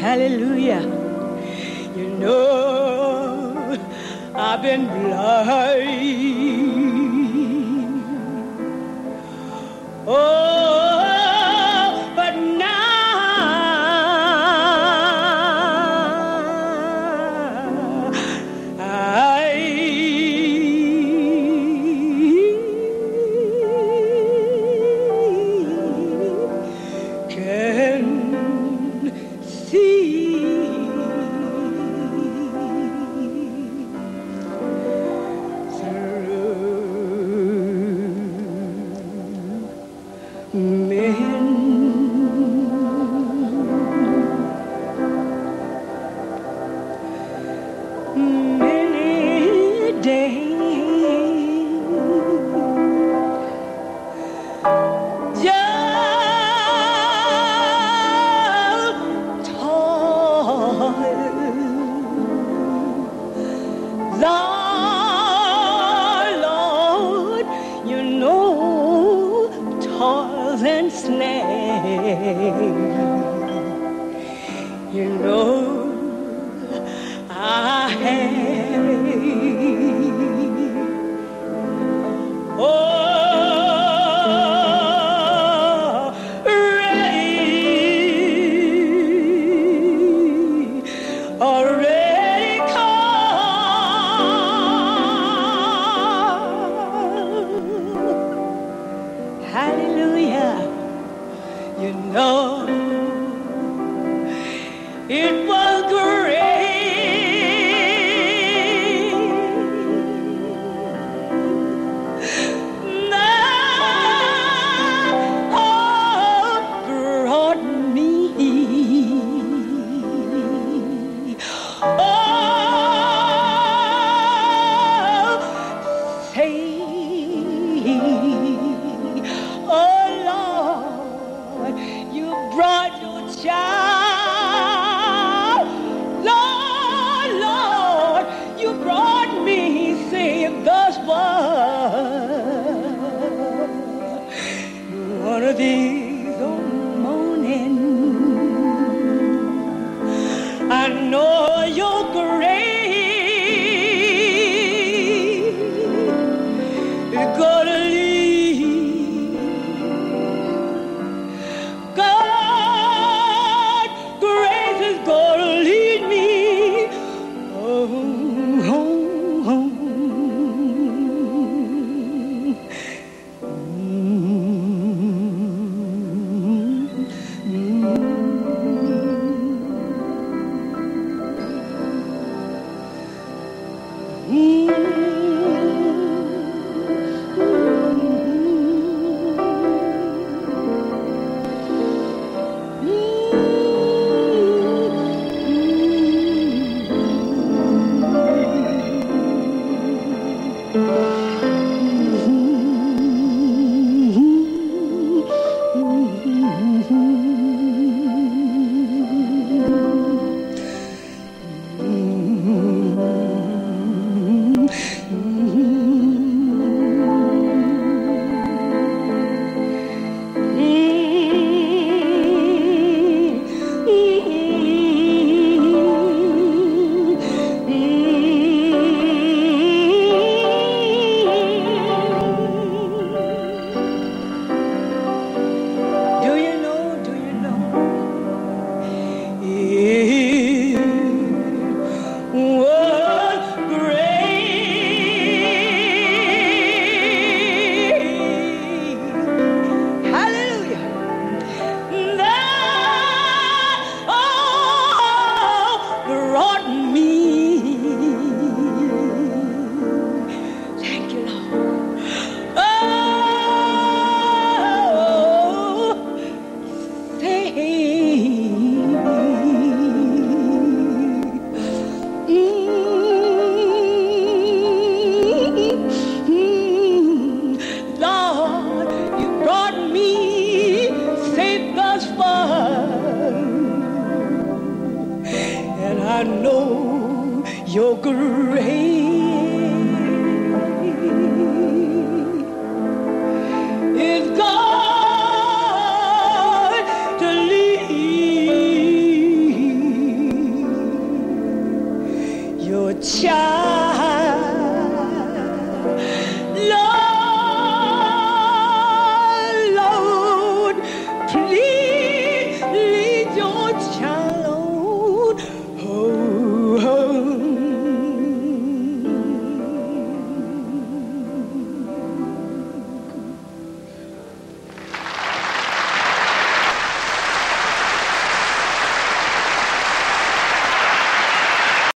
hallelujah. You know, I've been blind. Oh. me. and slain. You know. Your grace